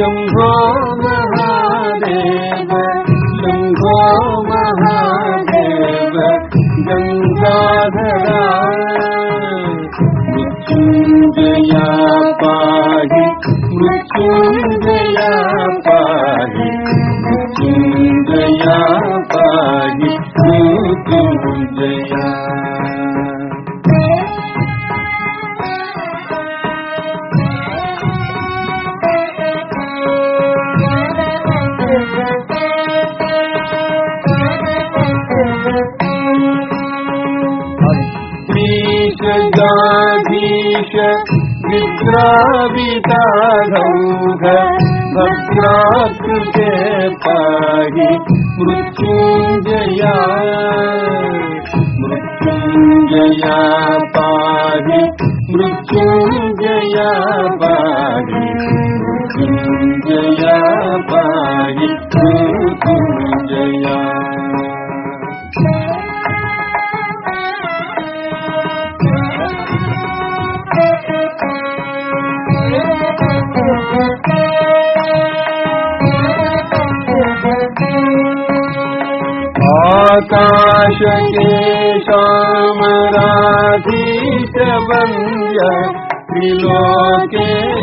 शम्भो महादेव शम्भो महादेव गङ्गाधरा मृत्युञ्जया पाहि मृत्युञ्जया पाहि मृत्युञ्जया पाहि मृत्युञ्जया अग्नीश गाधीश विद्राविताधौघ भद्राकृते पाहि मृत्युञ्जया मृत्युञ्जया पाहि मृत्युञ्जया पाहि आकाशकेशामराधीश वन्द्य त्रिलोकेश्वरा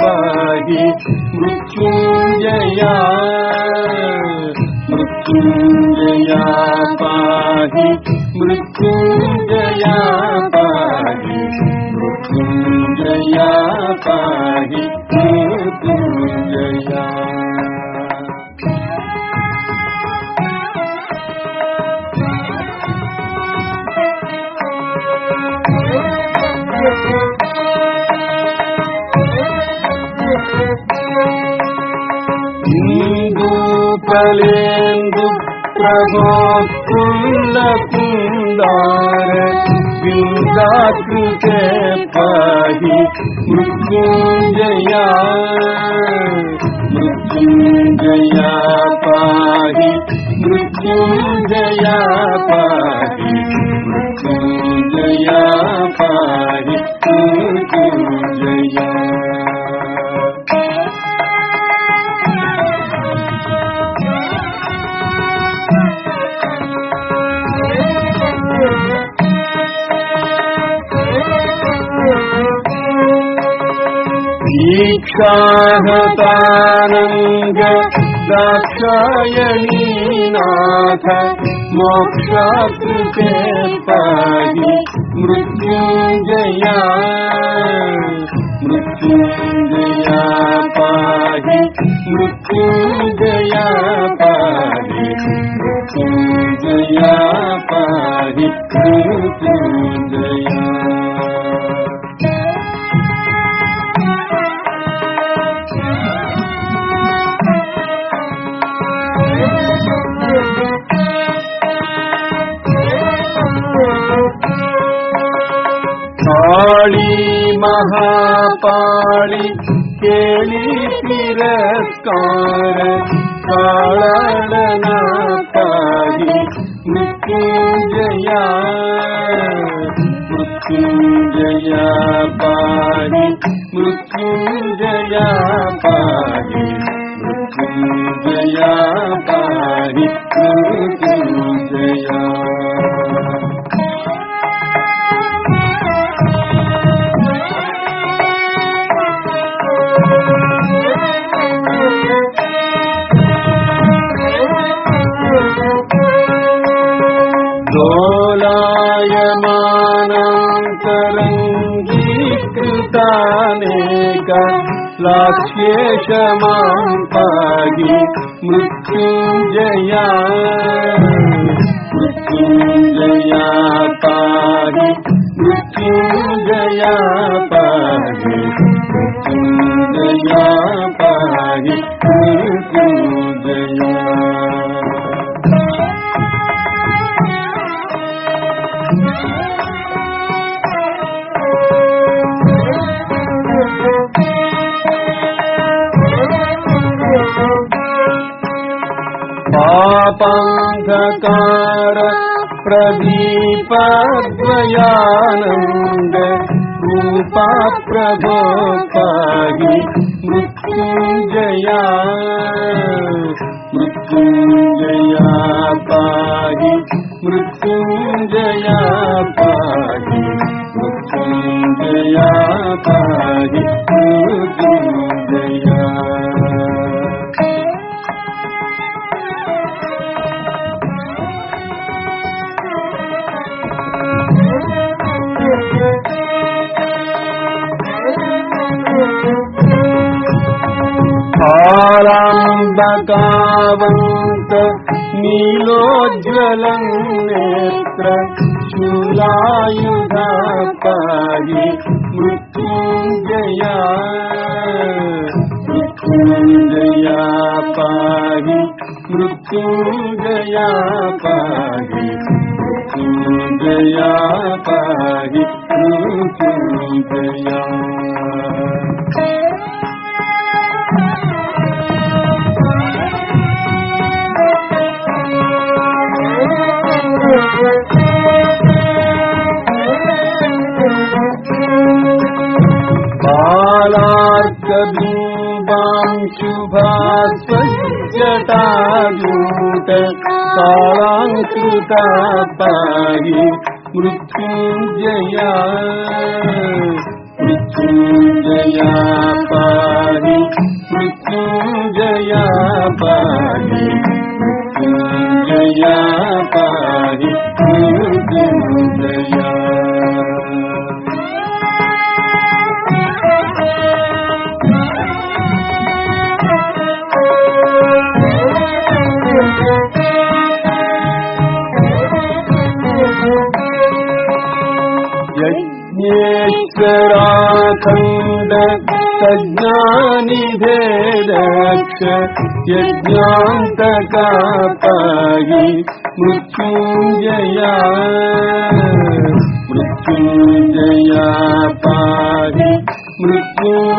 पाहि मृत्युञ्जया मृत्युञ्जया पाहि मृत्युञ्जया पाहि मृत्युञ्जया पाहि मृत्युञ्जया इन्दूपलेन्दु प्रभो विन्दाकृते पाहि मृत्युञ्जया मृत्युञ्जया पाहि मृत्युञ्जया पाहि मृत्युञ्जया दीक्षाहतानङ्ग दाक्षायणीनाथ मोक्षाकृते पाहि मृत्युञ्जया। मृत्युञ्जया महापाळि केळि तिरस्कार काळना पाहि मृत्युञ्जया मृत्युञ्जया दोलायमानान्तरङ्गीकृतानेक लाक्ष्येष मां मृत्युञ्जया मृत्युञ्जया पापान्धकार प्रदीपद्वयानन्द रूपा मृत्यु मृत्युञ्जया मृत्युञ्जया पाहि मृत्युञ्जया फालाम्बकावन्त नीलोज्ज्वलम् नेत्र शूलायुधा पाहि मृत्युञ्जया मृत्युञ्जया पाहि मृत्युञ्जया पाहि बालार्कबिम्बांशुभास्वज्जटायूत कालाङ्कृता पाहि मृत्युञ्जया। मृत्युञ्जया राखण्ड सज्ञानि भेद मृत्युञ्जया मृत्युञ्जया पारि मृत्युञ्ज